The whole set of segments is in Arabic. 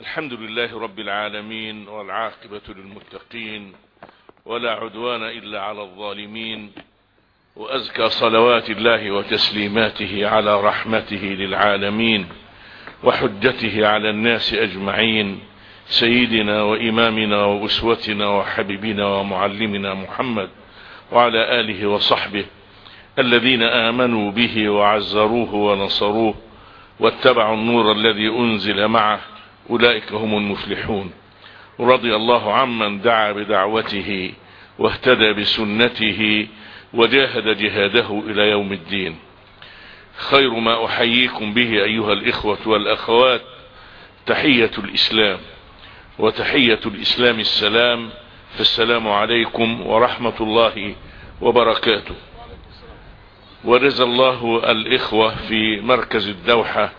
الحمد لله رب العالمين والعاقبة للمتقين ولا عدوان إلا على الظالمين وأزكى صلوات الله وتسليماته على رحمته للعالمين وحجته على الناس أجمعين سيدنا وإمامنا وأسوتنا وحبيبنا ومعلمنا محمد وعلى آله وصحبه الذين آمنوا به وعزروه ونصروه واتبعوا النور الذي أنزل معه أولئك هم المفلحون. رضي الله عمن دعا بدعوته واهتدى بسنته وجاهد جهاده إلى يوم الدين. خير ما أحييكم به أيها الإخوة والأخوات تحية الإسلام. وتحية الإسلام السلام فالسلام عليكم ورحمة الله وبركاته. ورزا الله الإخوة في مركز الدوحة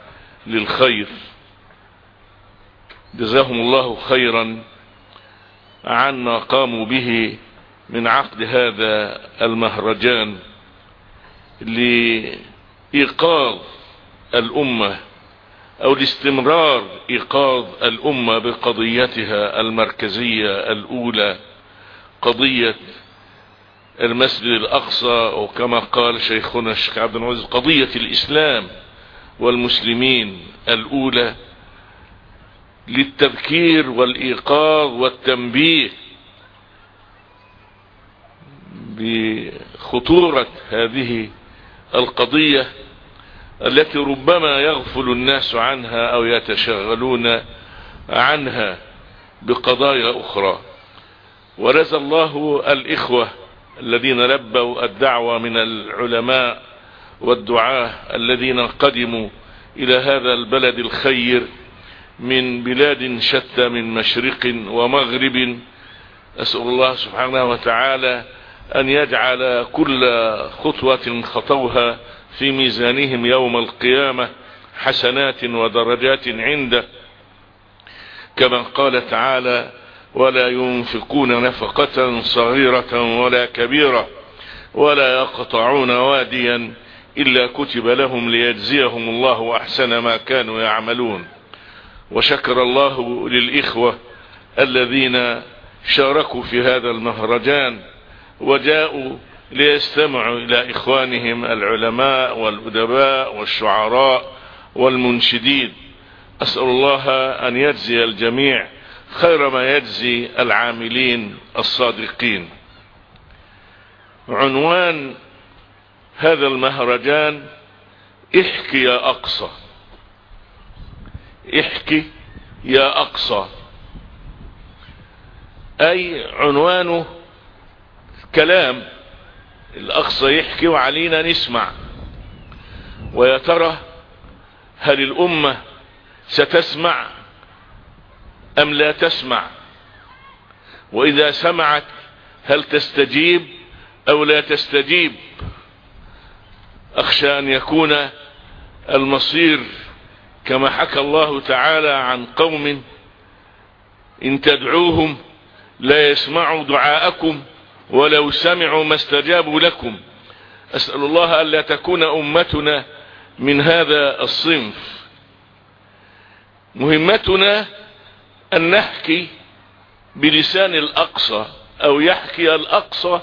للخير. جزاهم الله خيرا عنا قاموا به من عقد هذا المهرجان لإيقاظ الأمة أو لاستمرار إيقاظ الأمة بقضيتها المركزية الأولى قضية المسجد الأقصى وكما قال شيخنا الشيخ عبد العزيز قضية الإسلام والمسلمين الأولى. للتذكير والإيقاظ والتنبيه بخطورة هذه القضية التي ربما يغفل الناس عنها أو يتشغلون عنها بقضايا أخرى. ورزى الله الإخوة الذين لبوا الدعوة من العلماء والدعاة الذين قدموا إلى هذا البلد الخير من بلاد شتى من مشرق ومغرب. أسأل الله سبحانه وتعالى أن يجعل كل خطوة خطوها في ميزانهم يوم القيامة حسنات ودرجات عنده. كما قال تعالى ولا ينفقون نفقة صغيرة ولا كبيرة ولا يقطعون واديا إلا كتب لهم ليجزيهم الله أحسن ما كانوا يعملون. وشكر الله للإخوة الذين شاركوا في هذا المهرجان وجاءوا ليستمعوا إلى إخوانهم العلماء والأدباء والشعراء والمنشدين. أسأل الله أن يجزي الجميع خير ما يجزي العاملين الصادقين. عنوان هذا المهرجان احكي يا أقصى. احكي يا أقصى. أي عنوانه كلام. الأقصى يحكي وعلينا نسمع. ويا ترى هل الأمة ستسمع أم لا تسمع؟ وإذا سمعت هل تستجيب أو لا تستجيب؟ أخشى أن يكون المصير كما حكى الله تعالى عن قوم إن تدعوهم لا يسمعوا دعاءكم ولو سمعوا ما استجابوا لكم. أسأل الله ألا تكون أمتنا من هذا الصنف. مهمتنا أن نحكي بلسان الأقصى أو يحكي الأقصى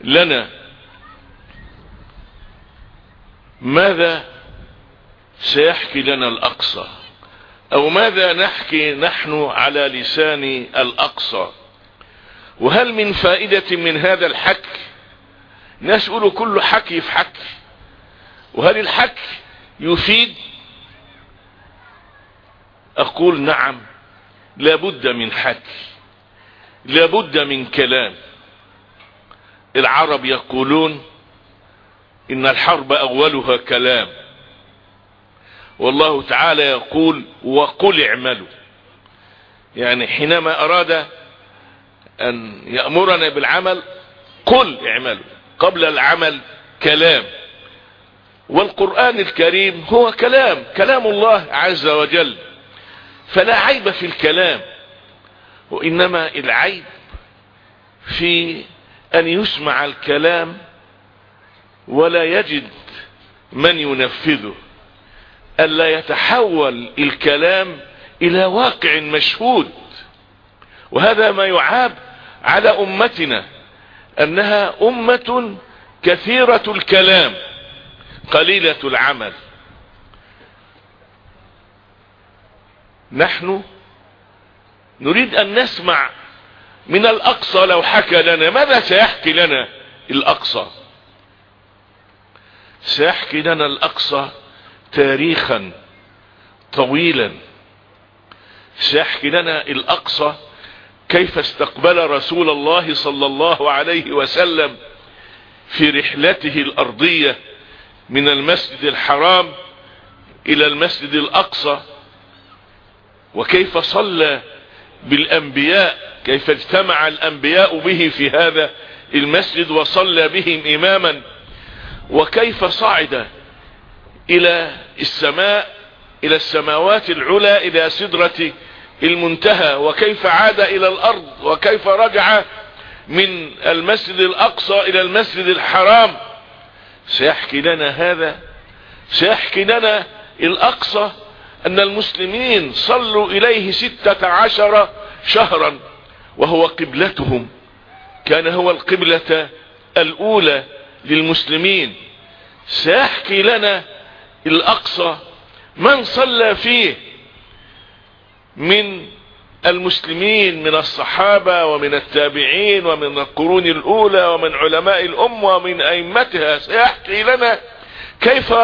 لنا. ماذا سيحكي لنا الأقصى. أو ماذا نحكي نحن على لسان الأقصى؟ وهل من فائدة من هذا الحكي نسأل كل حكي في حكي؟ وهل الحكي يفيد؟ أقول نعم لابد من حكي لابد من كلام. العرب يقولون إن الحرب أولها كلام. والله تعالى يقول وقل اعملوا. يعني حينما أراد أن يأمرنا بالعمل قل اعملوا. قبل العمل كلام. والقرآن الكريم هو كلام كلام الله عز وجل. فلا عيب في الكلام وإنما العيب في أن يسمع الكلام ولا يجد من ينفذه. ألا يتحول الكلام إلى واقع مشهود. وهذا ما يعاب على أمتنا أنها أمة كثيرة الكلام قليلة العمل. نحن نريد أن نسمع من الأقصى لو حكى لنا ماذا سيحكي لنا الأقصى؟ سيحكي لنا الأقصى تاريخا طويلا. سيحكي لنا الأقصى كيف استقبل رسول الله صلى الله عليه وسلم في رحلته الأرضية من المسجد الحرام إلى المسجد الأقصى وكيف صلى بالأنبياء كيف اجتمع الأنبياء به في هذا المسجد وصلى بهم اماما وكيف صعد إلى السماء إلى السماوات العلى إلى سدرة المنتهى وكيف عاد إلى الأرض وكيف رجع من المسجد الأقصى إلى المسجد الحرام. سيحكي لنا هذا سيحكي لنا الأقصى أن المسلمين صلوا إليه ستة عشر شهرا وهو قبلتهم. كان هو القبلة الأولى للمسلمين. سيحكي لنا الأقصى من صلى فيه من المسلمين من الصحابة ومن التابعين ومن القرون الأولى ومن علماء الأمة ومن أئمتها سيحكي لنا كيف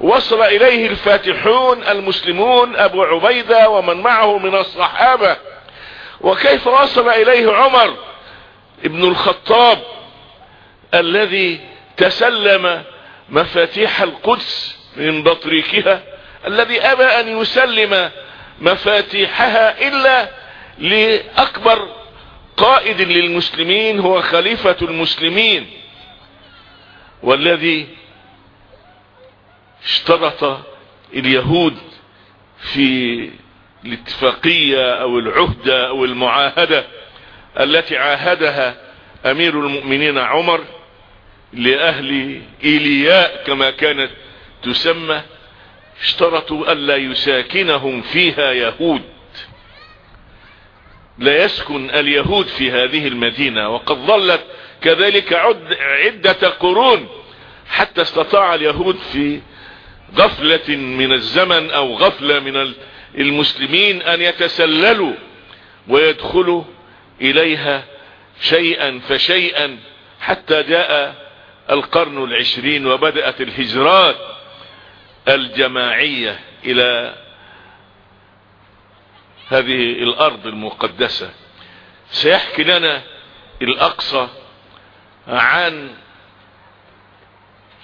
وصل إليه الفاتحون المسلمون أبو عبيدة ومن معه من الصحابة وكيف وصل إليه عمر ابن الخطاب الذي تسلم مفاتيح القدس من بطريقها الذي أبى أن يسلم مفاتيحها إلا لأكبر قائد للمسلمين هو خليفة المسلمين والذي اشترط اليهود في الاتفاقية أو العهدة أو المعاهدة التي عاهدها أمير المؤمنين عمر لأهل إيلياء كما كانت تسمى اشترطوا الا يساكنهم فيها يهود. لا يسكن اليهود في هذه المدينة وقد ظلت كذلك عد عدة قرون حتى استطاع اليهود في غفلة من الزمن أو غفلة من المسلمين أن يتسللوا ويدخلوا إليها شيئا فشيئا حتى جاء القرن العشرين وبدأت الهجرات. الجماعية إلى هذه الأرض المقدسة. سيحكي لنا الأقصى عن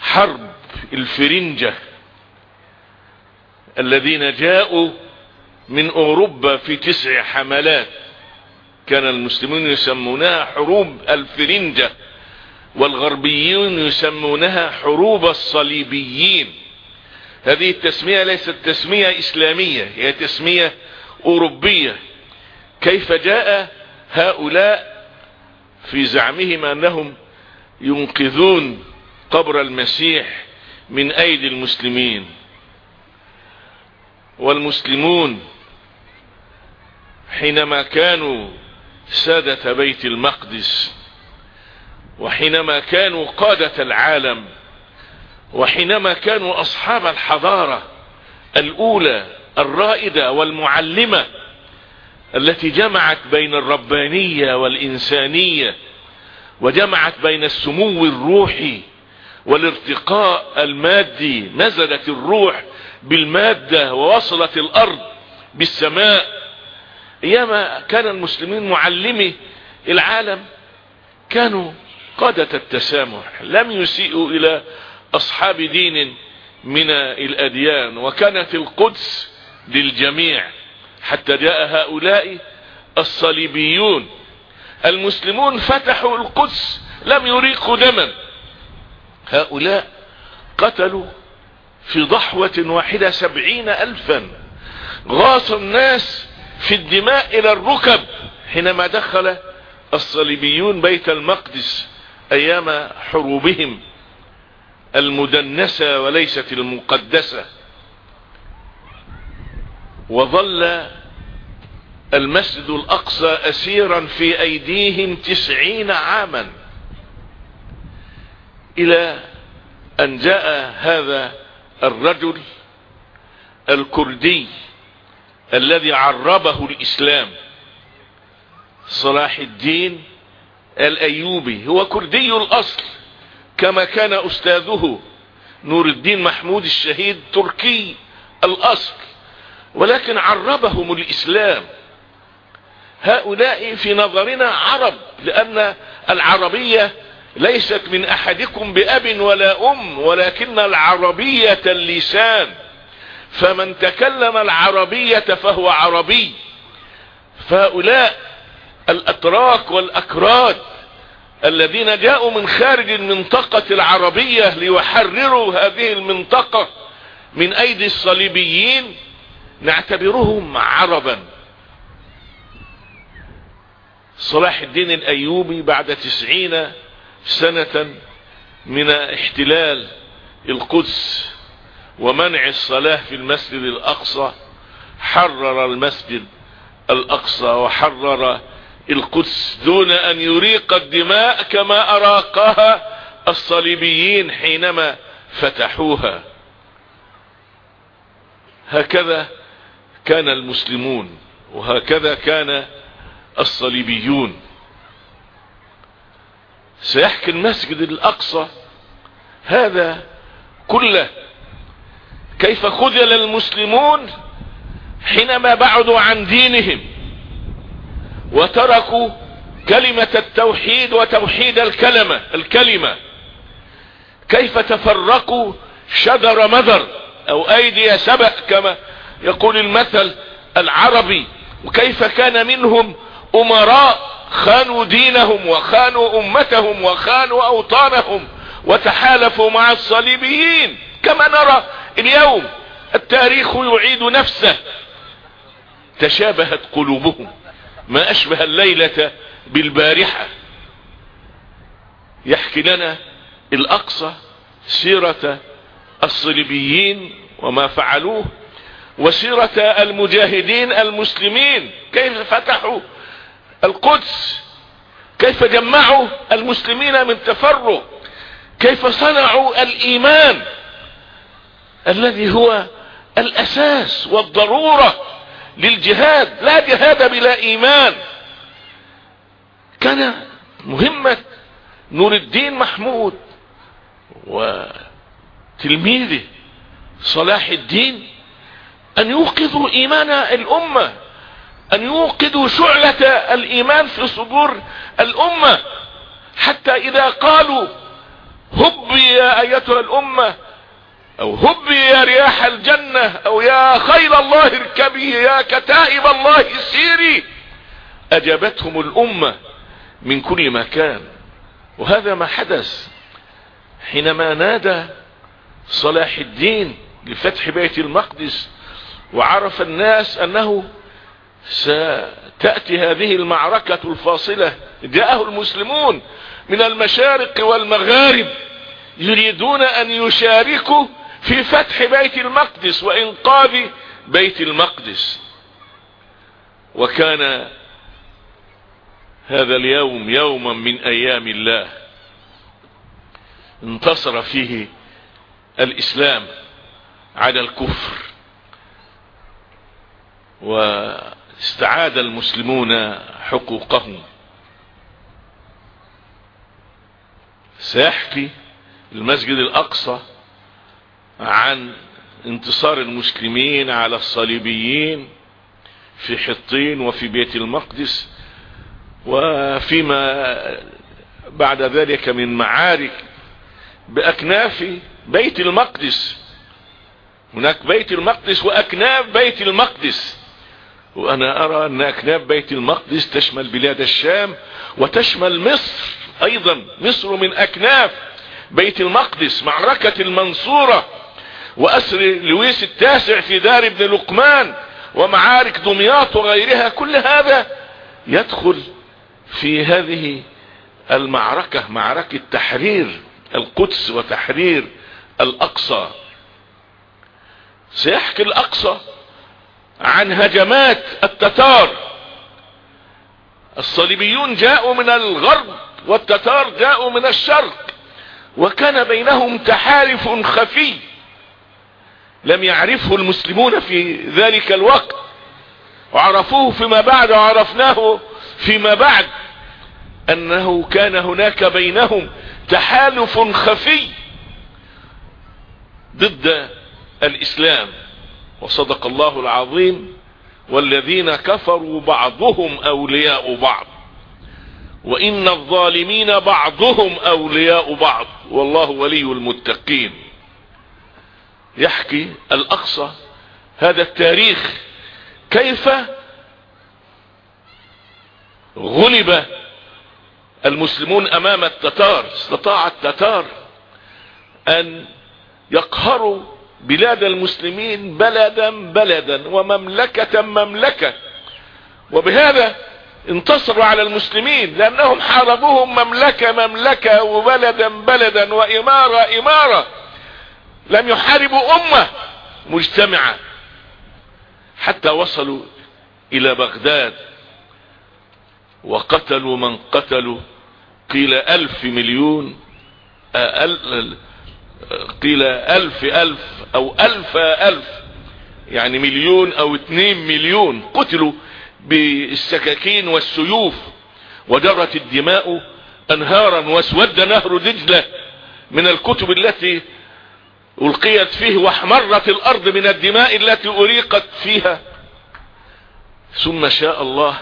حرب الفرنجة الذين جاءوا من أوروبا في تسع حملات. كان المسلمون يسمونها حروب الفرنجة والغربيون يسمونها حروب الصليبيين. هذه التسمية ليست تسمية إسلامية هي تسمية أوروبية. كيف جاء هؤلاء في زعمهم أنهم ينقذون قبر المسيح من أيدي المسلمين؟ والمسلمون حينما كانوا سادة بيت المقدس وحينما كانوا قادة العالم وحينما كانوا أصحاب الحضارة الأولى الرائدة والمعلمة التي جمعت بين الربانية والإنسانية وجمعت بين السمو الروحي والارتقاء المادي نزلت الروح بالمادة ووصلت الأرض بالسماء. أيام كان المسلمين معلمي العالم كانوا قادة التسامح لم يسيئوا إلى أصحاب دين من الأديان وكانت القدس للجميع حتى جاء هؤلاء الصليبيون. المسلمون فتحوا القدس لم يريقوا دما. هؤلاء قتلوا في ضحوة واحدة سبعين الفا. غاص الناس في الدماء إلى الركب حينما دخل الصليبيون بيت المقدس أيام حروبهم. المدنسة وليست المقدسة. وظل المسجد الأقصى أسيرا في أيديهم تسعين عاما. إلى أن جاء هذا الرجل الكردي الذي عربه الإسلام صلاح الدين الأيوبي. هو كردي الأصل. كما كان أستاذه نور الدين محمود الشهيد تركي الأصل ولكن عربهم الإسلام. هؤلاء في نظرنا عرب لأن العربية ليست من أحدكم بأب ولا أم ولكن العربية اللسان. فمن تكلم العربية فهو عربي. فهؤلاء الأتراك والأكراد الذين جاءوا من خارج المنطقة العربية ليحرروا هذه المنطقة من أيدي الصليبيين نعتبرهم عربا. صلاح الدين الأيوبي بعد تسعين سنة من احتلال القدس ومنع الصلاة في المسجد الأقصى حرر المسجد الأقصى وحرر القدس دون أن يريق الدماء كما أراقها الصليبيين حينما فتحوها. هكذا كان المسلمون وهكذا كان الصليبيون. سيحكي المسجد الأقصى هذا كله. كيف خذل المسلمون حينما بعدوا عن دينهم؟ وتركوا كلمة التوحيد وتوحيد الكلمة الكلمة. كيف تفرقوا شذر مذر أو أيدي سبأ كما يقول المثل العربي؟ وكيف كان منهم أمراء خانوا دينهم وخانوا أمتهم وخانوا أوطانهم وتحالفوا مع الصليبيين؟ كما نرى اليوم التاريخ يعيد نفسه. تشابهت قلوبهم. ما أشبه الليلة بالبارحة. يحكي لنا الأقصى سيرة الصليبيين وما فعلوه وسيرة المجاهدين المسلمين كيف فتحوا القدس كيف جمعوا المسلمين من تفرق كيف صنعوا الإيمان الذي هو الأساس والضرورة للجهاد لا جهاد بلا إيمان. كان مهمة نور الدين محمود وتلميذه صلاح الدين أن يوقظوا إيمان الأمة أن يوقظوا شعلة الإيمان في صدور الأمة. حتى إذا قالوا هبي يا أيتها الأمة أو هبي يا رياح الجنة أو يا خيل الله اركبي يا كتائب الله سيري أجابتهم الأمة من كل مكان. وهذا ما حدث حينما نادى صلاح الدين لفتح بيت المقدس وعرف الناس أنه ستأتي هذه المعركة الفاصلة. جاءه المسلمون من المشارق والمغارب يريدون أن يشاركوا في فتح بيت المقدس وإنقاذ بيت المقدس. وكان هذا اليوم يوما من أيام الله انتصر فيه الإسلام على الكفر واستعاد المسلمون حقوقهم. سيحكي المسجد الأقصى عن انتصار المسلمين على الصليبيين في حطين وفي بيت المقدس وفيما بعد ذلك من معارك بأكناف بيت المقدس. هناك بيت المقدس وأكناف بيت المقدس. وأنا أرى أن أكناف بيت المقدس تشمل بلاد الشام وتشمل مصر أيضا. مصر من أكناف بيت المقدس معركة المنصورة. وأسر لويس التاسع في دار ابن لقمان ومعارك دمياط وغيرها كل هذا يدخل في هذه المعركة معركة تحرير القدس وتحرير الأقصى. سيحكي الأقصى عن هجمات التتار. الصليبيون جاءوا من الغرب والتتار جاءوا من الشرق وكان بينهم تحالف خفي. لم يعرفه المسلمون في ذلك الوقت. وعرفوه فيما بعد وعرفناه فيما بعد أنه كان هناك بينهم تحالف خفي ضد الإسلام. وصدق الله العظيم والذين كفروا بعضهم أولياء بعض وإن الظالمين بعضهم أولياء بعض. والله ولي المتقين. يحكي الأقصى هذا التاريخ كيف غلب المسلمون أمام التتار استطاع التتار أن يقهروا بلاد المسلمين بلدا بلدا ومملكة مملكة. وبهذا انتصروا على المسلمين لأنهم حاربوهم مملكة مملكة وبلدا بلدا وإمارة إمارة. لم يحاربوا أمة مجتمعة. حتى وصلوا إلى بغداد وقتلوا من قتلوا. قيل ألف مليون أل قيل ألف ألف أو ألف ألف يعني مليون أو اتنين مليون. قتلوا بالسكاكين والسيوف وجرت الدماء أنهارا واسود نهر دجلة من الكتب التي ألقيت فيه واحمرت الأرض من الدماء التي أريقت فيها. ثم شاء الله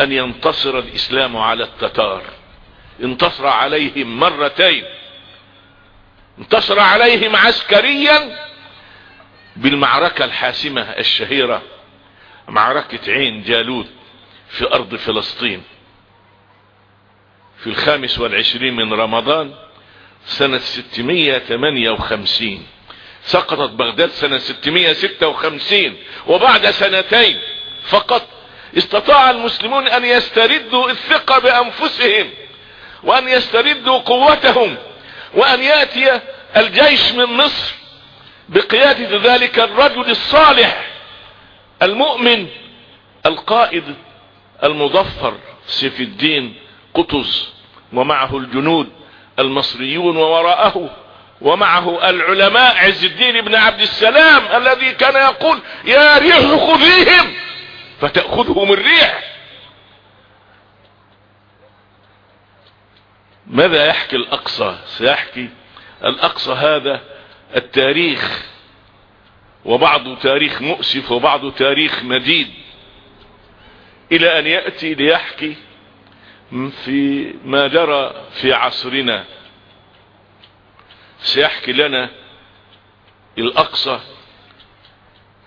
أن ينتصر الإسلام على التتار. انتصر عليهم مرتين. انتصر عليهم عسكريا بالمعركة الحاسمة الشهيرة معركة عين جالوت في أرض فلسطين. في الخامس والعشرين من رمضان سنة 658 سقطت بغداد سنة 656 وبعد سنتين فقط استطاع المسلمون أن يستردوا الثقة بأنفسهم وأن يستردوا قوتهم وأن يأتي الجيش من مصر بقيادة ذلك الرجل الصالح المؤمن القائد المظفر سيف الدين قطز ومعه الجنود المصريون ووراءه ومعه العلماء عز الدين بن عبد السلام الذي كان يقول يا ريح خذيهم فتأخذهم الريح. ماذا يحكي الأقصى؟ سيحكي الأقصى هذا التاريخ وبعض تاريخ مؤسف وبعض تاريخ مديد إلى أن يأتي ليحكي في ما جرى في عصرنا. سيحكي لنا الأقصى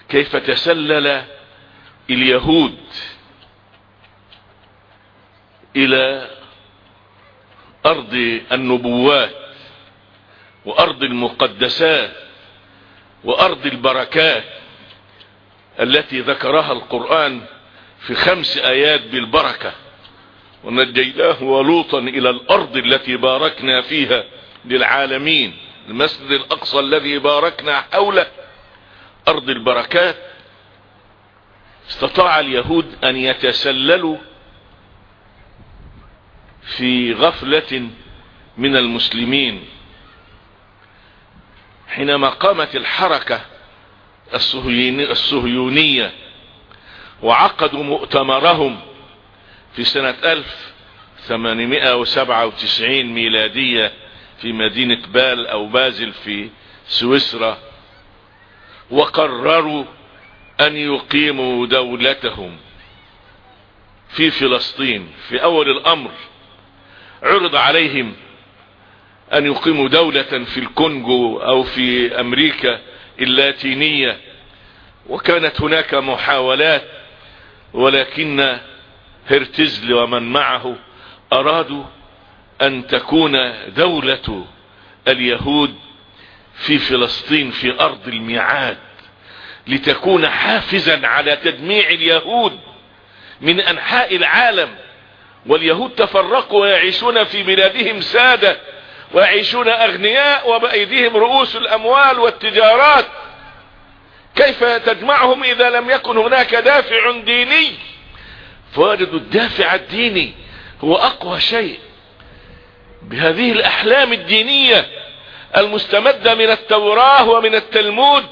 كيف تسلل اليهود إلى أرض النبوات وأرض المقدسات وأرض البركات التي ذكرها القرآن في خمس آيات بالبركة. ونجيناه ولوطا إلى الأرض التي باركنا فيها للعالمين. المسجد الأقصى الذي باركنا حوله. أرض البركات. استطاع اليهود أن يتسللوا في غفلة من المسلمين. حينما قامت الحركة الصهيونية وعقدوا مؤتمرهم في سنة 1897 ميلادية في مدينة بال أو بازل في سويسرا وقرروا أن يقيموا دولتهم في فلسطين في أول الأمر. عرض عليهم أن يقيموا دولة في الكونغو أو في أمريكا اللاتينية وكانت هناك محاولات ولكن هرتزل ومن معه ارادوا أن تكون دولة اليهود في فلسطين في أرض الميعاد لتكون حافزا على تدميع اليهود من أنحاء العالم. واليهود تفرقوا ويعيشون في بلادهم سادة ويعيشون أغنياء وبأيديهم رؤوس الأموال والتجارات. كيف تجمعهم إذا لم يكن هناك دافع ديني؟ فوجدوا الدافع الديني هو أقوى شيء. بهذه الأحلام الدينية المستمدة من التوراة ومن التلمود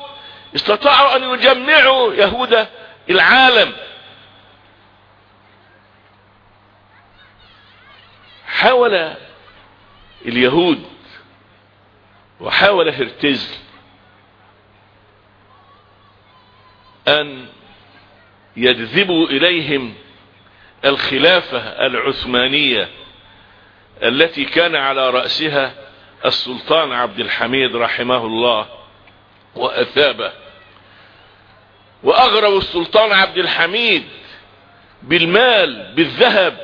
استطاعوا أن يجمعوا يهود العالم. حاول اليهود وحاول هرتزل أن يجذبوا إليهم الخلافة العثمانية التي كان على رأسها السلطان عبد الحميد رحمه الله وأثابه. وأغروا السلطان عبد الحميد بالمال بالذهب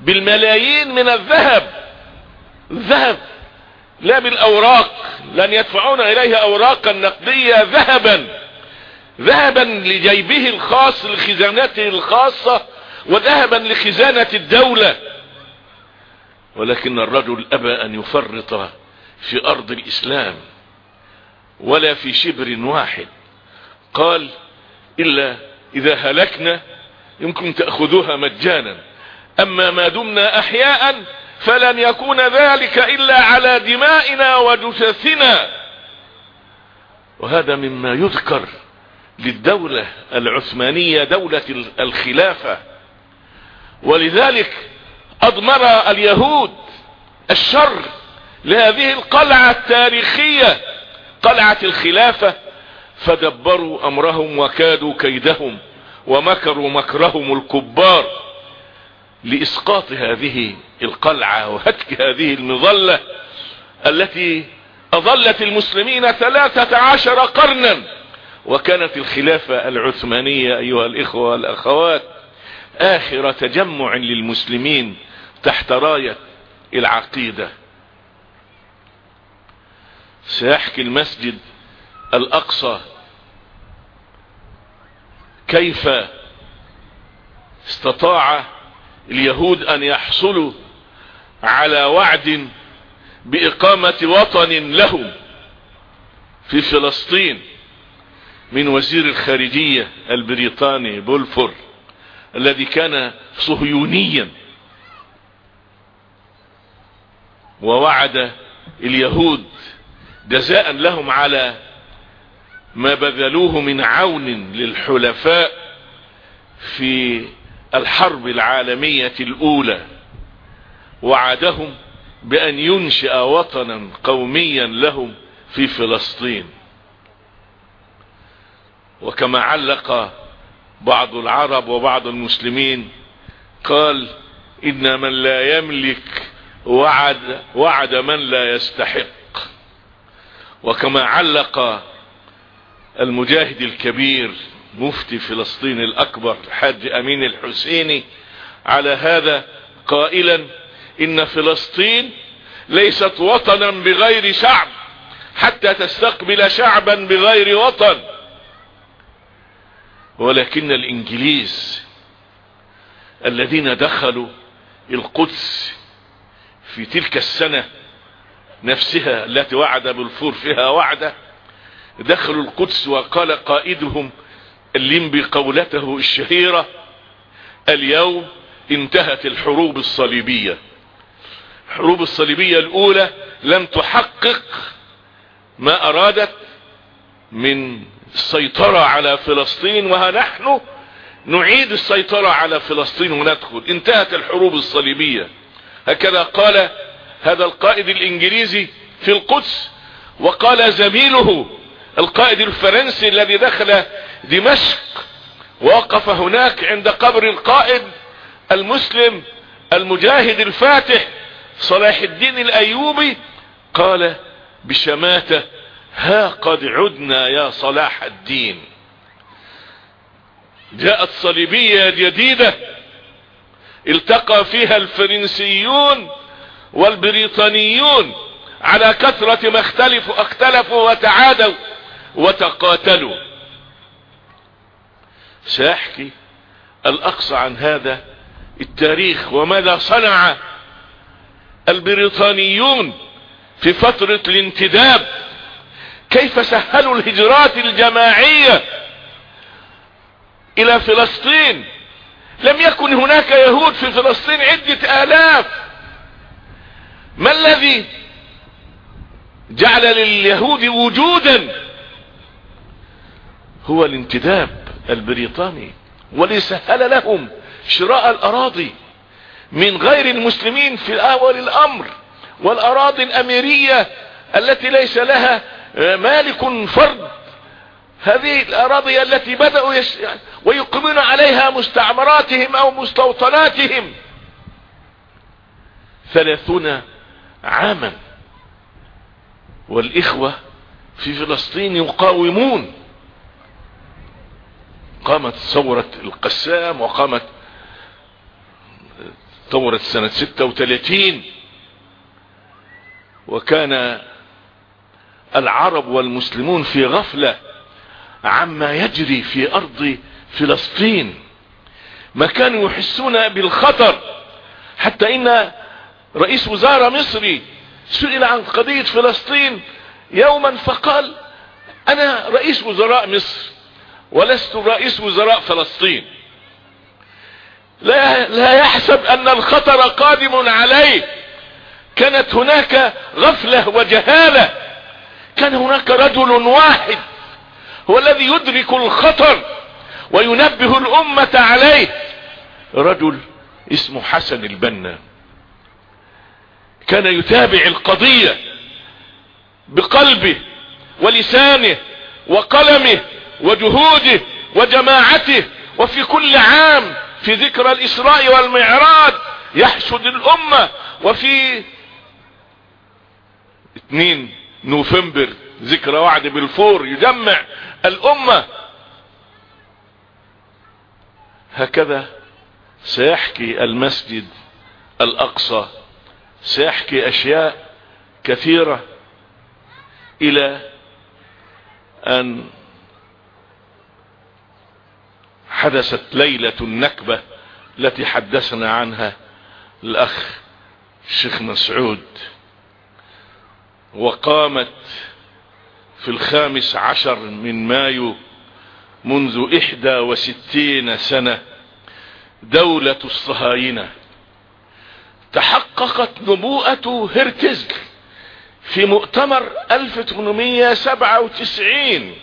بالملايين من الذهب. الذهب لا بالأوراق لن يدفعون إليه أوراقا نقدية ذهبا. ذهبا لجيبه الخاص لخزانته الخاصة وذهبا لخزانة الدولة. ولكن الرجل أبى أن يفرط في أرض الإسلام ولا في شبر واحد. قال إلا إذا هلكنا يمكن تأخذوها مجانا. أما ما دمنا أحياء فلن يكون ذلك إلا على دمائنا وجثثنا. وهذا مما يذكر للدولة العثمانية دولة الخلافة. ولذلك أضمر اليهود الشر لهذه القلعة التاريخية قلعة الخلافة فدبروا أمرهم وكادوا كيدهم ومكروا مكرهم الكبار لإسقاط هذه القلعة وهتك هذه المظلة التي أظلت المسلمين ثلاثة عشر قرنا. وكانت الخلافة العثمانية أيها الإخوة والأخوات آخر تجمع للمسلمين تحت راية العقيدة. سيحكي المسجد الأقصى كيف استطاع اليهود أن يحصلوا على وعد بإقامة وطن لهم في فلسطين من وزير الخارجية البريطاني بولفور. الذي كان صهيونيا. ووعد اليهود جزاء لهم على ما بذلوه من عون للحلفاء في الحرب العالمية الأولى. وعدهم بأن ينشئ وطنا قوميا لهم في فلسطين. وكما علق بعض العرب وبعض المسلمين قال إن من لا يملك وعد وعد من لا يستحق. وكما علق المجاهد الكبير مفتي فلسطين الأكبر حاج أمين الحسيني على هذا قائلا إن فلسطين ليست وطنا بغير شعب حتى تستقبل شعبا بغير وطن. ولكن الإنجليز الذين دخلوا القدس في تلك السنة نفسها التي وعد بالفور فيها وعدة دخلوا القدس وقال قائدهم الليمبي قولته الشهيرة اليوم انتهت الحروب الصليبية. الحروب الصليبية الأولى لم تحقق ما أرادت من السيطرة على فلسطين وها نحن نعيد السيطرة على فلسطين وندخل. انتهت الحروب الصليبية. هكذا قال هذا القائد الإنجليزي في القدس وقال زميله القائد الفرنسي الذي دخل دمشق ووقف هناك عند قبر القائد المسلم المجاهد الفاتح صلاح الدين الأيوبي قال بشماتة ها قد عدنا يا صلاح الدين. جاءت صليبية جديدة التقى فيها الفرنسيون والبريطانيون على كثرة ما اختلفوا اختلفوا وتعادوا وتقاتلوا. سيحكي الأقصى عن هذا التاريخ وماذا صنع البريطانيون في فترة الانتداب. كيف سهلوا الهجرات الجماعية إلى فلسطين؟ لم يكن هناك يهود في فلسطين عدة آلاف. ما الذي جعل لليهود وجودا؟ هو الانتداب البريطاني ولسهل لهم شراء الأراضي من غير المسلمين في أول الأمر والأراضي الأميرية التي ليس لها مالك فرد. هذه الأراضي التي بدأوا يش... ويقيمون عليها مستعمراتهم أو مستوطناتهم ثلاثون عاما. والإخوة في فلسطين يقاومون. قامت ثورة القسام وقامت ثورة سنة ستة وثلاثين. وكان العرب والمسلمون في غفلة عما يجري في أرض فلسطين. ما كانوا يحسون بالخطر حتى إن رئيس وزارة مصري سئل عن قضية فلسطين يوما فقال أنا رئيس وزراء مصر ولست رئيس وزراء فلسطين. لا, لا يحسب أن الخطر قادم عليه. كانت هناك غفلة وجهالة. كان هناك رجل واحد هو الذي يدرك الخطر وينبه الأمة عليه. رجل اسمه حسن البنا. كان يتابع القضية بقلبه ولسانه وقلمه وجهوده وجماعته. وفي كل عام في ذكرى الإسراء والمعراج يحشد الأمة. وفي 2 نوفمبر ذكرى وعد بالفور يجمع الأمة. هكذا سيحكي المسجد الأقصى سيحكي أشياء كثيرة إلى أن حدثت ليلة النكبة التي حدثنا عنها الأخ الشيخ مسعود. وقامت في الخامس عشر من مايو منذ إحدى وستين سنة دولة الصهاينة. تحققت نبوءة هرتزل في مؤتمر 1897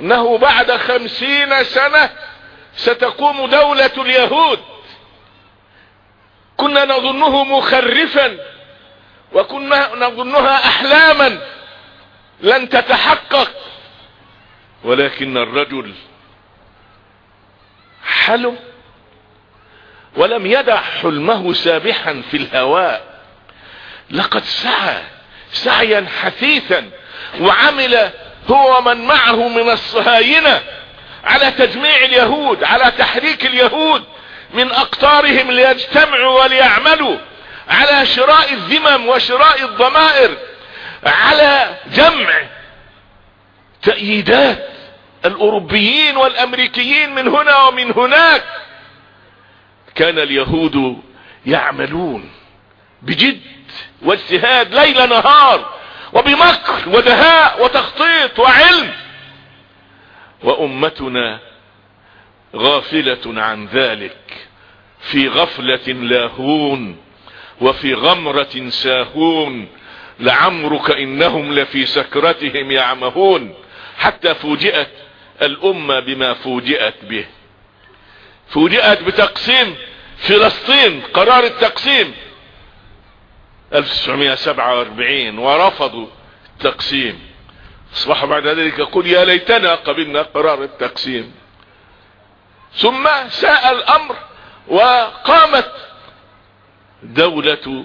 إنه بعد خمسين سنة ستقوم دولة اليهود. كنا نظنه مخرفا وكنا نظنها أحلاما لن تتحقق. ولكن الرجل حلم ولم يدع حلمه سابحا في الهواء. لقد سعى سعيا حثيثا وعمل هو من معه من الصهاينة على تجميع اليهود على تحريك اليهود من أقطارهم ليجتمعوا وليعملوا. على شراء الذمم وشراء الضمائر على جمع تأييدات الأوروبيين والأمريكيين من هنا ومن هناك. كان اليهود يعملون بجد واجتهاد ليل نهار وبمكر ودهاء وتخطيط وعلم. وأمتنا غافلة عن ذلك في غفلة لاهون. وفي غمرة ساهون لعمرك إنهم لفي سكرتهم يعمهون. حتى فوجئت الأمة بما فوجئت به. فوجئت بتقسيم فلسطين قرار التقسيم. 1947 ورفضوا التقسيم. أصبح بعد ذلك يقول يا ليتنا قبلنا قرار التقسيم. ثم ساء الأمر وقامت دولة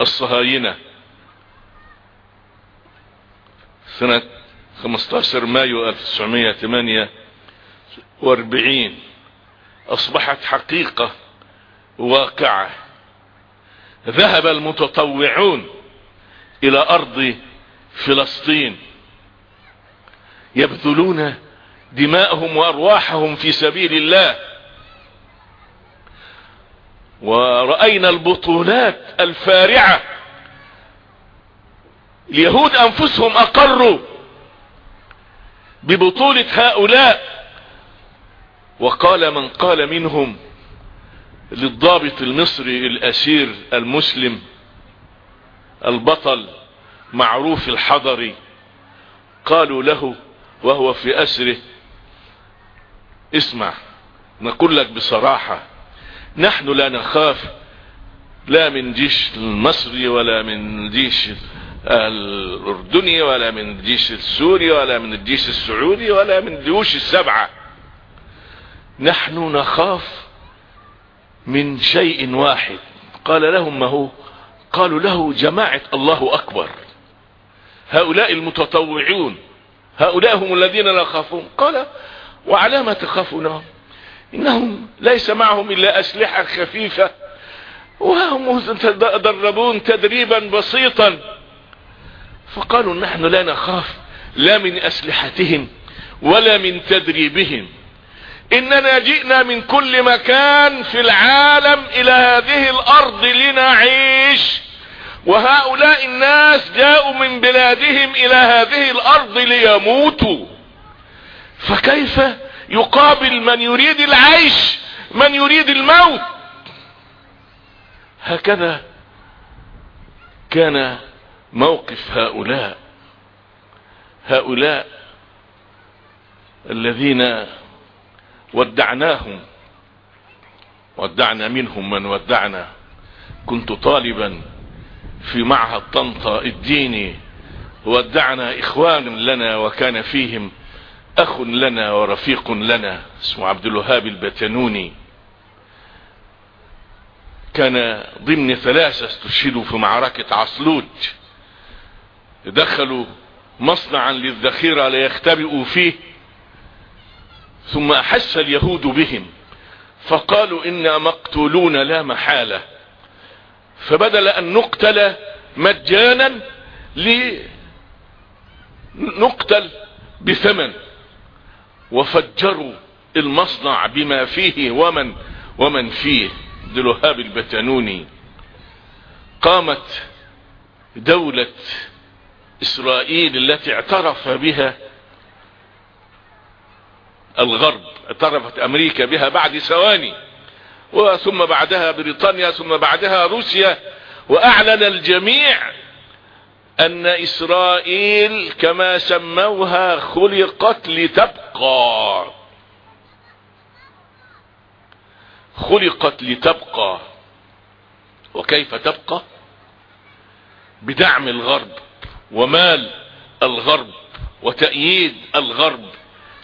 الصهاينة. سنة 15 مايو 1948 أصبحت حقيقة واقعة. ذهب المتطوعون إلى أرض فلسطين. يبذلون دماءهم وأرواحهم في سبيل الله. ورأينا البطولات الفارعة. اليهود أنفسهم أقروا ببطولة هؤلاء. وقال من قال منهم للضابط المصري الأسير المسلم البطل معروف الحضري. قالوا له وهو في أسره اسمع نقول لك بصراحة نحن لا نخاف لا من جيش المصري ولا من جيش الأردني ولا من الجيش السوري ولا من الجيش السعودي ولا من الجيوش السبعة. نحن نخاف من شيء واحد. قال لهم ما هو؟ قالوا له جماعة الله أكبر. هؤلاء المتطوعون هؤلاء هم الذين لا يخافون. قال وعلى ما تخافون؟ إنهم ليس معهم إلا أسلحة خفيفة وهم تدربون تدريبا بسيطا. فقالوا نحن لا نخاف لا من أسلحتهم ولا من تدريبهم. إننا جئنا من كل مكان في العالم إلى هذه الأرض لنعيش. وهؤلاء الناس جاءوا من بلادهم إلى هذه الأرض ليموتوا. فكيف يقابل من يريد العيش من يريد الموت. هكذا كان موقف هؤلاء. هؤلاء الذين ودعناهم ودعنا منهم من ودعنا. كنت طالبا في معهد طنطا الديني ودعنا إخوان لنا وكان فيهم أخ لنا ورفيق لنا اسمه عبد الوهاب البتنوني. كان ضمن ثلاثة استشهدوا في معركة عصلوج. دخلوا مصنعا للذخيرة ليختبئوا فيه ثم أحس اليهود بهم. فقالوا إنا مقتولون لا محالة. فبدل أن نقتل مجانا لنقتل بثمن. وفجروا المصنع بما فيه ومن ومن فيه. عبد الوهاب البتنوني. قامت دولة إسرائيل التي اعترف بها الغرب اعترفت أمريكا بها بعد ثواني. وثم بعدها بريطانيا ثم بعدها روسيا. وأعلن الجميع أن إسرائيل كما سموها خلقت لتبقى خلقت لتبقى. وكيف تبقى؟ بدعم الغرب ومال الغرب وتأييد الغرب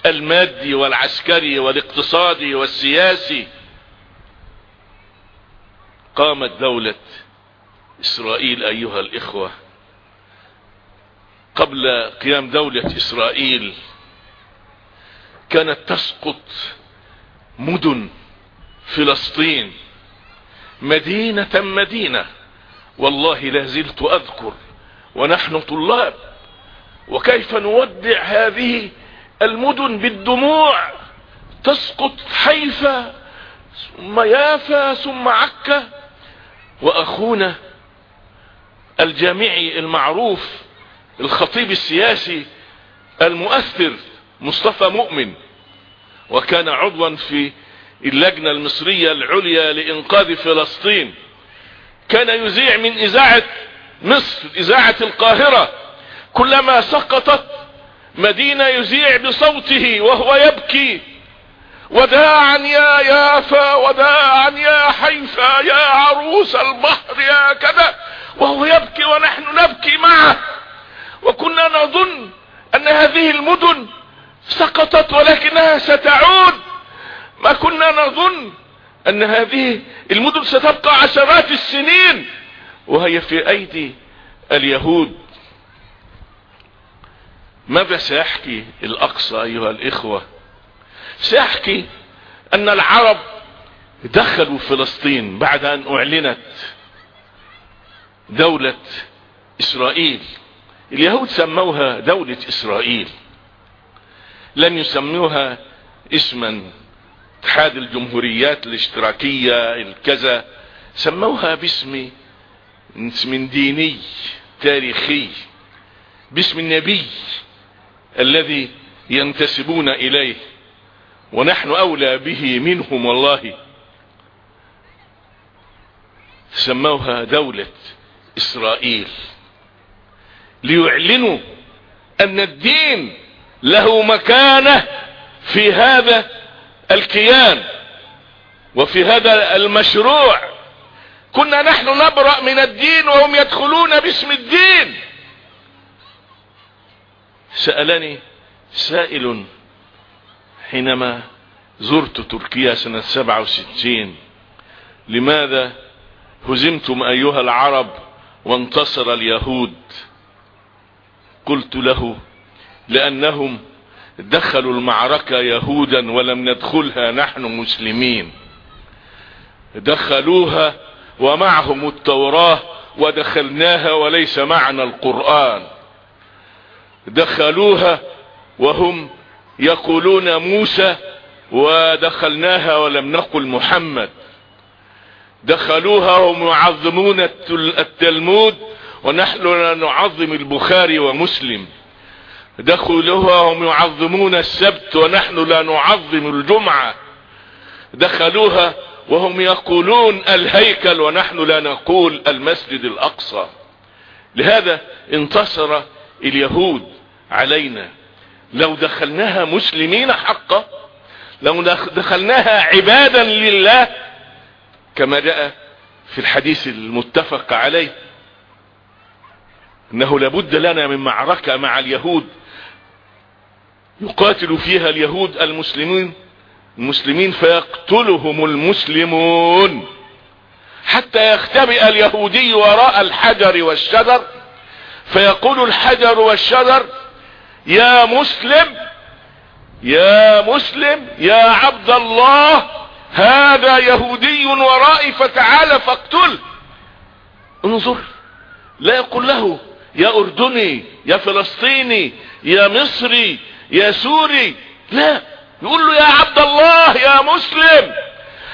المادي والعسكري والاقتصادي والسياسي. قامت دولة إسرائيل أيها الإخوة. قبل قيام دولة إسرائيل كانت تسقط مدن فلسطين مدينة مدينة. والله لا زلت أذكر ونحن طلاب وكيف نودع هذه المدن بالدموع؟ تسقط حيفا ثم يافا ثم عكا. وأخونا الجامعي المعروف الخطيب السياسي المؤثر مصطفى مؤمن وكان عضوا في اللجنة المصرية العليا لإنقاذ فلسطين. كان يذيع من إذاعة مصر إذاعة القاهرة كلما سقطت مدينة يذيع بصوته وهو يبكي. وداعا يا يافا وداعا يا حيفا يا عروس البحر يا كذا وهو يبكي ونحن نبكي معه. وكنا نظن أن هذه المدن سقطت ولكنها ستعود. ما كنا نظن أن هذه المدن ستبقى عشرات السنين وهي في أيدي اليهود. ماذا سيحكي الأقصى أيها الإخوة؟ سيحكي أن العرب دخلوا فلسطين بعد أن أعلنت دولة إسرائيل. اليهود سموها دولة إسرائيل. لم يسموها اسما. اتحاد الجمهوريات الاشتراكية الكذا سموها باسم اسم ديني تاريخي باسم النبي الذي ينتسبون إليه ونحن أولى به منهم والله. سموها دولة إسرائيل. ليعلنوا أن الدين له مكانة في هذا الكيان وفي هذا المشروع. كنا نحن نبرأ من الدين وهم يدخلون باسم الدين. سألني سائل حينما زرت تركيا سنة سبعة وستين لماذا هزمتم أيها العرب وانتصر اليهود؟ قلت له لأنهم دخلوا المعركة يهودا ولم ندخلها نحن مسلمين. دخلوها ومعهم التوراة ودخلناها وليس معنا القرآن. دخلوها وهم يقولون موسى ودخلناها ولم نقل محمد. دخلوها وهم يعظمون التلمود ونحن لا نعظم البخاري ومسلم. دخلوها وهم يعظمون السبت ونحن لا نعظم الجمعة. دخلوها وهم يقولون الهيكل ونحن لا نقول المسجد الأقصى. لهذا انتصر اليهود علينا. لو دخلناها مسلمين حقا لو دخلناها عبادا لله كما جاء في الحديث المتفق عليه إنه لابد لنا من معركة مع اليهود يقاتل فيها اليهود المسلمين المسلمين فيقتلهم المسلمون. حتى يختبئ اليهودي وراء الحجر والشجر فيقول الحجر والشجر يا مسلم يا مسلم يا عبد الله هذا يهودي ورائي فتعال فاقتل. انظر لا يقول له يا أردني يا فلسطيني يا مصري يا سوري. لا. يقول له يا عبد الله يا مسلم.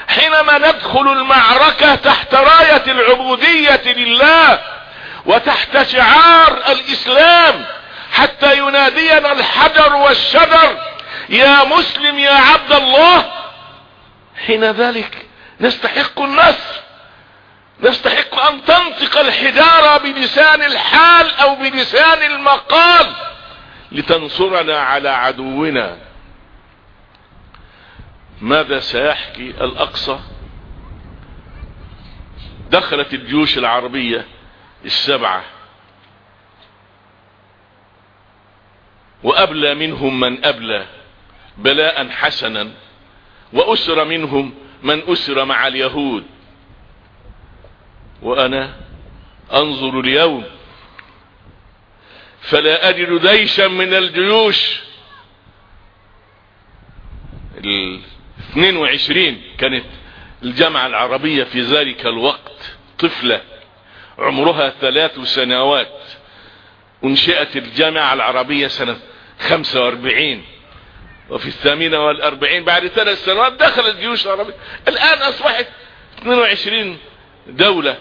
حينما ندخل المعركة تحت راية العبودية لله وتحت شعار الإسلام حتى ينادينا الحجر والشجر يا مسلم يا عبد الله. حين ذلك نستحق النصر. نستحق أن تنطق الحجارة بلسان الحال أو بلسان المقال. لتنصرنا على عدونا. ماذا سيحكي الأقصى؟ دخلت الجيوش العربية السبعة. وأبلى منهم من أبلى بلاء حسنا وأسر منهم من أسر مع اليهود. وأنا أنظر اليوم فلا أجد جيشا من الجيوش. ال 22 كانت الجامعة العربية في ذلك الوقت طفلة. عمرها ثلاث سنوات. أنشئت الجامعة العربية سنة 45 وفي الثامنة والأربعين بعد ثلاث سنوات دخلت الجيوش العربية الآن أصبحت 22 دولة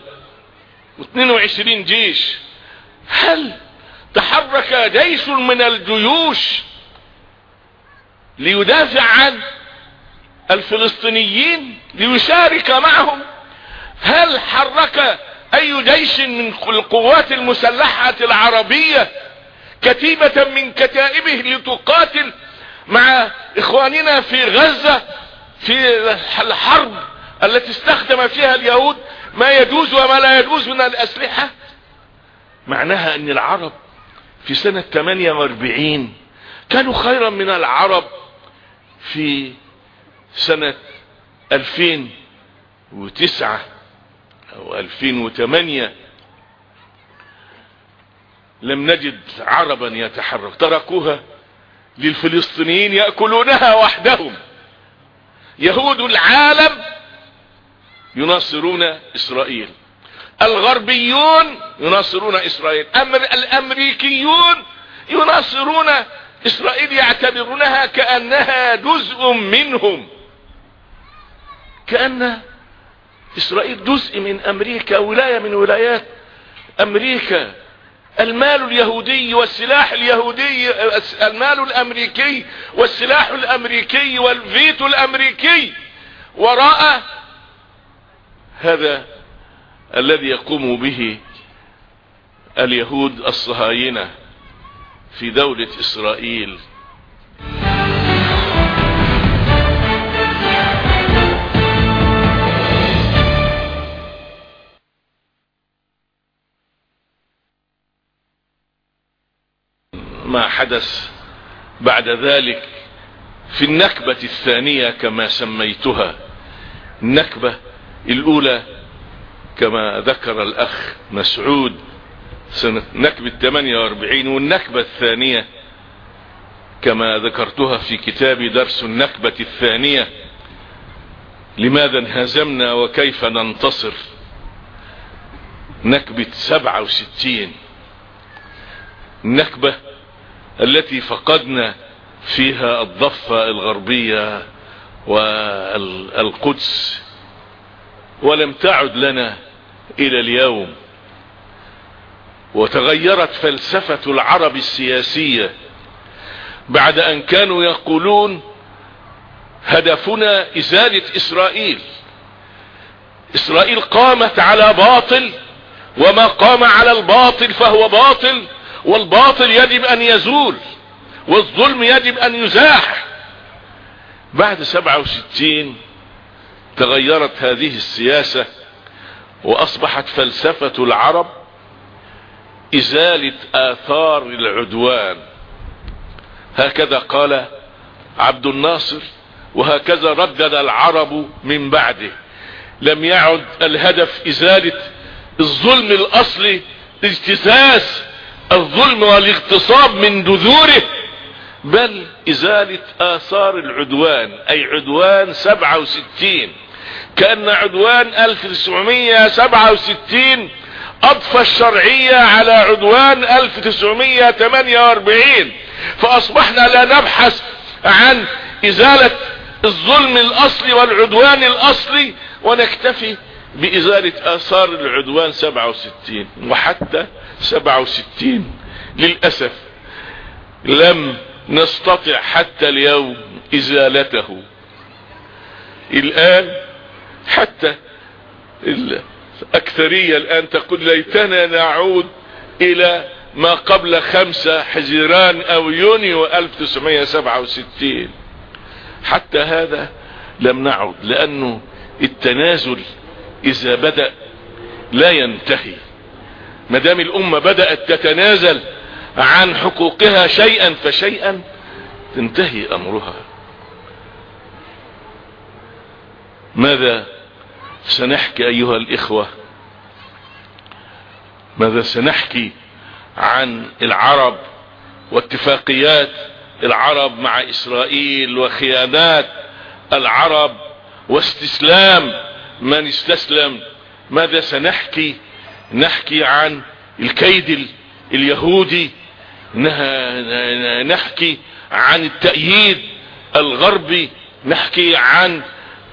و22 جيش. هل تحرك جيش من الجيوش ليدافع عن الفلسطينيين ليشارك معهم. هل حرك أي جيش من القوات المسلحة العربية كتيبة من كتائبه لتقاتل مع إخواننا في غزة في الحرب التي استخدم فيها اليهود؟ ما يجوز وما لا يجوز من الأسلحة؟ معناها أن العرب في سنة 48 كانوا خيرا من العرب في سنة 2009 أو 2008 لم نجد عربا يتحرك. تركوها للفلسطينيين يأكلونها وحدهم. يهود العالم يناصرون إسرائيل. الغربيون يناصرون إسرائيل. أمر الأمريكيون يناصرون إسرائيل يعتبرونها كأنها جزء منهم. كأن إسرائيل جزء من أمريكا ولاية من ولايات أمريكا. المال اليهودي والسلاح اليهودي المال الأمريكي والسلاح الأمريكي والفيتو الأمريكي. وراء هذا الذي يقوم به اليهود الصهاينة في دولة إسرائيل. ما حدث بعد ذلك في النكبة الثانية كما سميتها. النكبة الأولى كما ذكر الأخ مسعود سنة نكبة 48 والنكبة الثانية كما ذكرتها في كتاب درس النكبة الثانية. لماذا انهزمنا وكيف ننتصر؟ نكبة 67 النكبة التي فقدنا فيها الضفة الغربية والقدس ولم تعد لنا إلى اليوم. وتغيرت فلسفة العرب السياسية. بعد أن كانوا يقولون هدفنا إزالة إسرائيل. إسرائيل قامت على باطل وما قام على الباطل فهو باطل والباطل يجب أن يزول والظلم يجب أن يزاح. بعد سبعة وستين تغيرت هذه السياسة وأصبحت فلسفة العرب إزالة آثار العدوان. هكذا قال عبد الناصر وهكذا ردد العرب من بعده. لم يعد الهدف إزالة الظلم الأصلي اجتثاث الظلم والاغتصاب من جذوره. بل إزالة آثار العدوان أي عدوان 67 كأن عدوان 1967 أضفى الشرعية على عدوان 1948 فأصبحنا لا نبحث عن إزالة الظلم الأصلي والعدوان الأصلي ونكتفي بإزالة آثار العدوان 67 وحتى 67 للأسف لم نستطع حتى اليوم إزالته. الآن حتى الأكثرية الآن تقول ليتنا نعود إلى ما قبل خمسة حزيران أو يونيو 1967 حتى هذا لم نعد لأنه التنازل إذا بدأ لا ينتهي. مدام الأمة بدأت تتنازل عن حقوقها شيئا فشيئا تنتهي أمرها. ماذا سنحكي أيها الإخوة؟ ماذا سنحكي عن العرب واتفاقيات العرب مع إسرائيل وخيانات العرب واستسلام من استسلم؟ ماذا سنحكي؟ نحكي عن الكيد اليهودي نحكي عن التأييد الغربي نحكي عن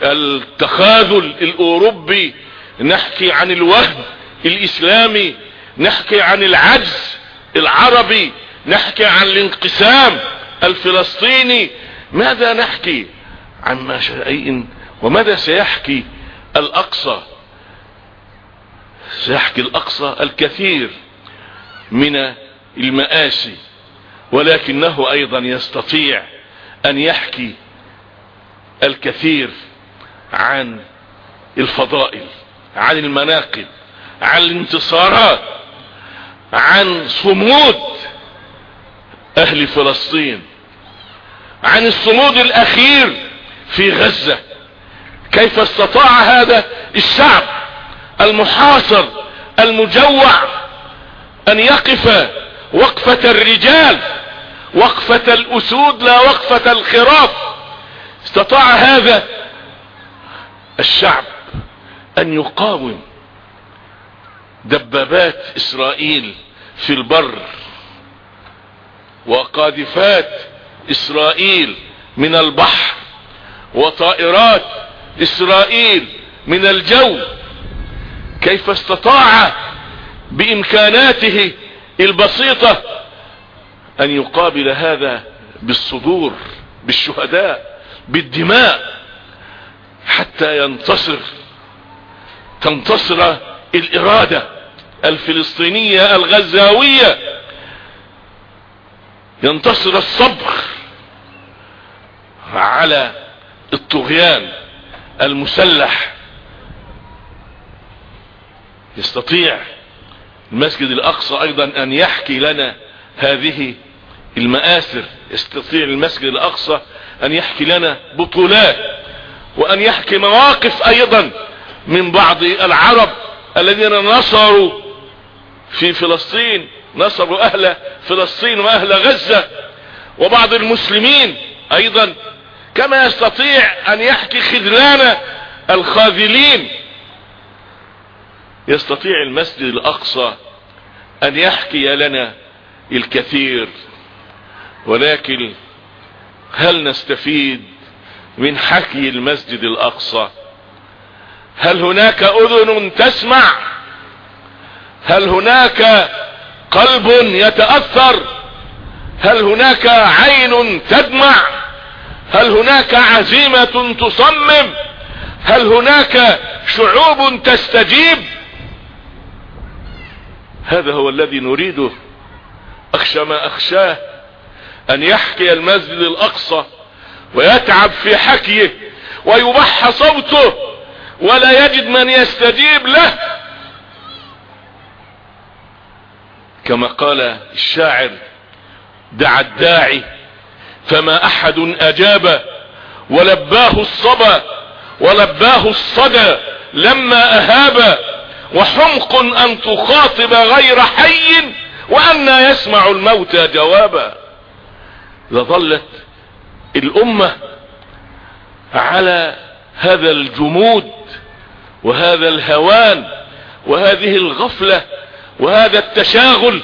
التخاذل الأوروبي نحكي عن الوهن الإسلامي نحكي عن العجز العربي نحكي عن الانقسام الفلسطيني. ماذا نحكي؟ عن ما شيء وماذا سيحكي الأقصى؟ سيحكي الأقصى الكثير من المآسي ولكنه أيضا يستطيع أن يحكي الكثير عن الفضائل عن المناقب عن الانتصارات عن صمود أهل فلسطين عن الصمود الأخير في غزة. كيف استطاع هذا الشعب المحاصر المجوع أن يقف وقفة الرجال وقفة الأسود لا وقفة الخراف استطاع هذا الشعب أن يقاوم دبابات إسرائيل في البر وقاذفات إسرائيل من البحر وطائرات إسرائيل من الجو. كيف استطاع بإمكاناته البسيطة أن يقابل هذا بالصدور بالشهداء بالدماء حتى ينتصر تنتصر الإرادة الفلسطينية الغزاوية. ينتصر الصبر على الطغيان المسلح. يستطيع المسجد الأقصى أيضا أن يحكي لنا هذه المآثر يستطيع المسجد الأقصى أن يحكي لنا بطولات وأن يحكي مواقف أيضا من بعض العرب الذين نصروا في فلسطين نصروا أهل فلسطين وأهل غزة وبعض المسلمين أيضا. كما يستطيع أن يحكي خذلان الخاذلين يستطيع المسجد الأقصى أن يحكي لنا الكثير ولكن هل نستفيد من حكي المسجد الأقصى؟ هل هناك أذن تسمع؟ هل هناك قلب يتأثر؟ هل هناك عين تدمع؟ هل هناك عزيمة تصمم؟ هل هناك شعوب تستجيب؟ هذا هو الذي نريده. أخشى ما أخشاه أن يحكي المسجد الأقصى ويتعب في حكيه ويبح صوته ولا يجد من يستجيب له. كما قال الشاعر دعا الداعي فما أحد أجاب ولباه الصبا ولباه الصدى لما أهاب. وحمق أن تخاطب غير حي وأنا يسمع الموتى جوابا. لظلت الأمة على هذا الجمود وهذا الهوان وهذه الغفلة وهذا التشاغل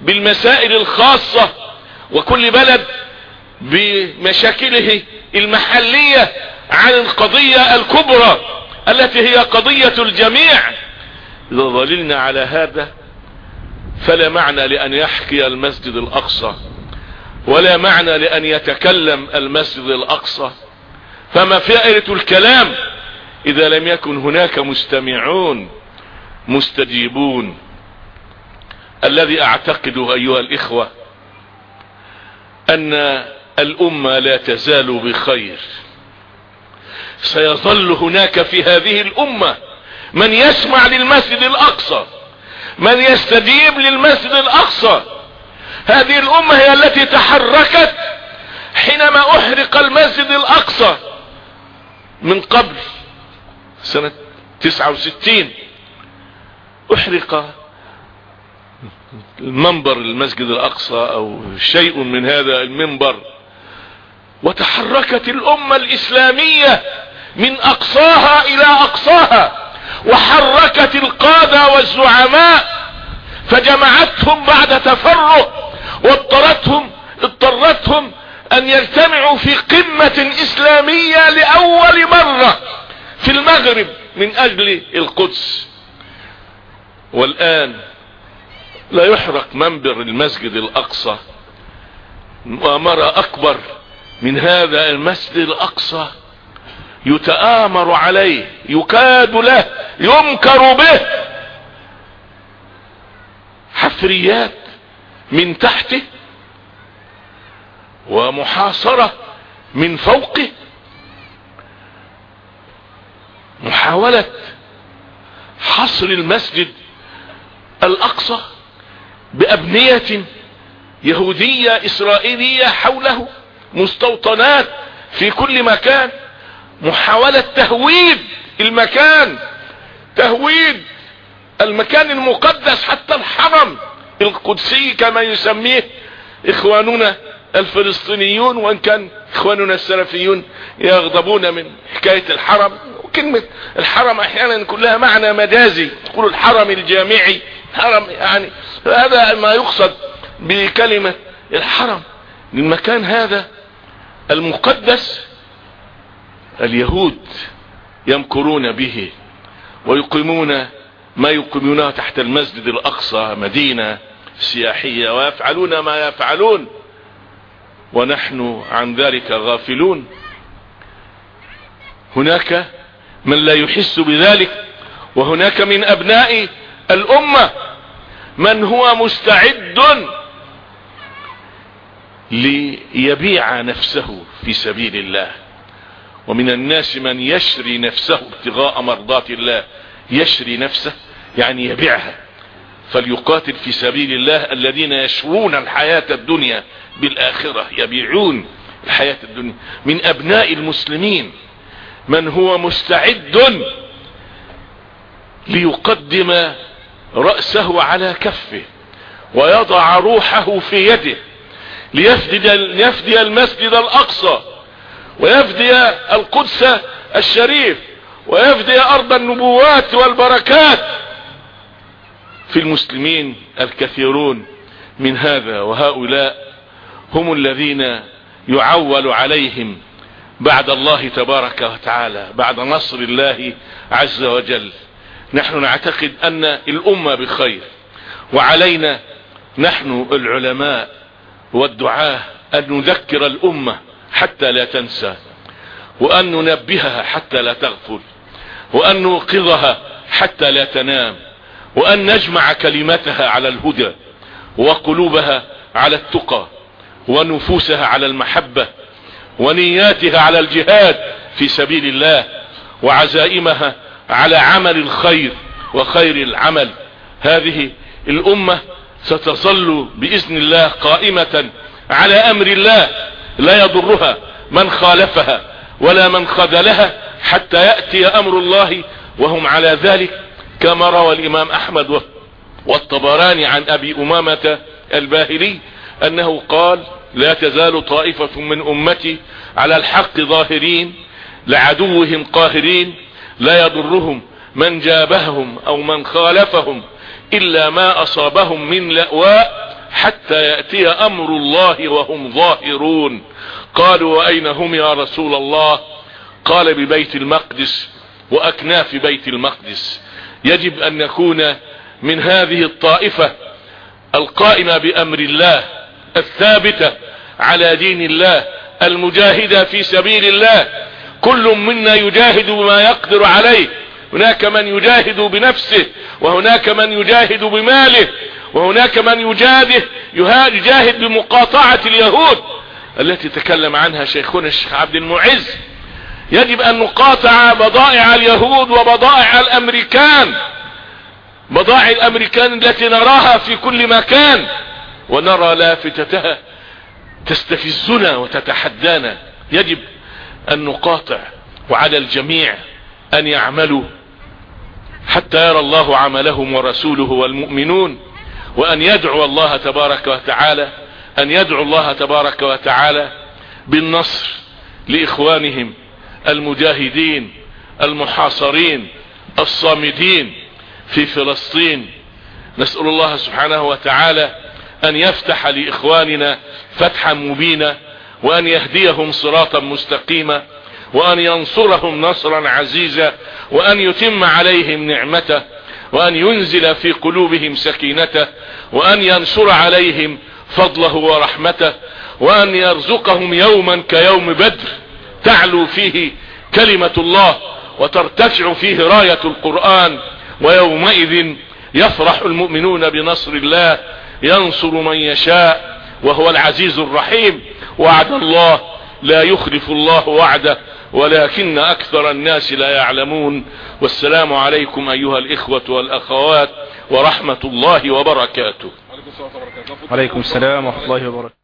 بالمسائل الخاصة وكل بلد بمشاكله المحلية عن القضية الكبرى التي هي قضية الجميع. إذا ظللنا على هذا فلا معنى لأن يحكي المسجد الأقصى ولا معنى لأن يتكلم المسجد الأقصى. فما فائدة الكلام إذا لم يكن هناك مستمعون مستجيبون. الذي أعتقد أيها الإخوة أن الأمة لا تزال بخير. سيظل هناك في هذه الأمة من يسمع للمسجد الأقصى من يستجيب للمسجد الأقصى. هذه الأمة هي التي تحركت حينما أحرق المسجد الأقصى من قبل سنة تسعة وستين. أحرق المنبر المسجد الأقصى أو شيء من هذا المنبر. وتحركت الأمة الإسلامية من أقصاها إلى أقصاها. وحركت القادة والزعماء فجمعتهم بعد تفرق واضطرتهم اضطرتهم أن يجتمعوا في قمة إسلامية لأول مرة في المغرب من أجل القدس. والآن لا يحرق منبر المسجد الأقصى مؤامرة أكبر من هذا المسجد الأقصى يتآمر عليه يكاد له يمكر به. حفريات من تحته ومحاصرة من فوقه. محاولة حصر المسجد الأقصى بأبنية يهودية إسرائيلية حوله مستوطنات في كل مكان. محاولة تهويد المكان تهويد المكان المقدس حتى الحرم القدسي كما يسميه إخواننا الفلسطينيون وإن كان إخواننا السلفيون يغضبون من حكاية الحرم. وكلمة الحرم أحيانا كلها معنى مجازي تقول الحرم الجامعي حرم يعني هذا ما يقصد بكلمة الحرم. المكان هذا المقدس اليهود يمكرون به ويقيمون ما يقيمونه تحت المسجد الأقصى مدينة سياحية ويفعلون ما يفعلون. ونحن عن ذلك غافلون. هناك من لا يحس بذلك وهناك من أبناء الأمة من هو مستعد ليبيع نفسه في سبيل الله. ومن الناس من يشري نفسه ابتغاء مرضات الله. يشري نفسه يعني يبيعها. فليقاتل في سبيل الله الذين يشرون الحياة الدنيا بالآخرة. يبيعون الحياة الدنيا. من أبناء المسلمين من هو مستعد ليقدم رأسه على كفه ويضع روحه في يده ليفدي, المسجد الأقصى. ويفدي القدس الشريف ويفدي أرض النبوات والبركات في المسلمين الكثيرون من هذا وهؤلاء هم الذين يعول عليهم بعد الله تبارك وتعالى بعد نصر الله عز وجل. نحن نعتقد أن الأمة بخير وعلينا نحن العلماء والدعاة أن نذكر الأمة حتى لا تنسى وأن ننبهها حتى لا تغفل وأن نوقظها حتى لا تنام وأن نجمع كلمتها على الهدى وقلوبها على التقى ونفوسها على المحبة ونياتها على الجهاد في سبيل الله وعزائمها على عمل الخير وخير العمل. هذه الأمة ستظل بإذن الله قائمة على أمر الله لا يضرها من خالفها ولا من خذلها حتى يأتي أمر الله وهم على ذلك كما روى الإمام أحمد والطبراني عن أبي أمامة الباهلي أنه قال لا تزال طائفة من أمتي على الحق ظاهرين لعدوهم قاهرين لا يضرهم من جابههم أو من خالفهم إلا ما أصابهم من لأواء حتى يأتي أمر الله وهم ظاهرون. قالوا وأين هم يا رسول الله؟ قال ببيت المقدس وأكناف بيت المقدس. يجب أن نكون من هذه الطائفة القائمة بأمر الله الثابتة على دين الله المجاهدة في سبيل الله. كل منا يجاهد بما يقدر عليه. هناك من يجاهد بنفسه وهناك من يجاهد بماله. وهناك من يجاهد يجاهد بمقاطعة اليهود التي تكلم عنها شيخنا الشيخ عبد المعز. يجب أن نقاطع بضائع اليهود وبضائع الأمريكان. بضائع الأمريكان التي نراها في كل مكان. ونرى لافتتها تستفزنا وتتحدانا. يجب أن نقاطع وعلى الجميع أن يعملوا حتى يرى الله عملهم ورسوله والمؤمنون. وأن يدعو الله تبارك وتعالى أن يدعو الله تبارك وتعالى بالنصر لإخوانهم المجاهدين المحاصرين الصامدين في فلسطين. نسأل الله سبحانه وتعالى أن يفتح لإخواننا فتحا مبينا وأن يهديهم صراطا مستقيما وأن ينصرهم نصرا عزيزا وأن يتم عليهم نعمته. وأن ينزل في قلوبهم سكينته وأن ينشر عليهم فضله ورحمته وأن يرزقهم يوما كيوم بدر. تعلو فيه كلمة الله وترتفع فيه راية القرآن ويومئذ يفرح المؤمنون بنصر الله ينصر من يشاء وهو العزيز الرحيم. وعد الله لا يخلف الله وعده. ولكن أكثر الناس لا يعلمون والسلام عليكم أيها الإخوة والأخوات ورحمة الله وبركاته. عليكم السلام ورحمة الله وبركاته.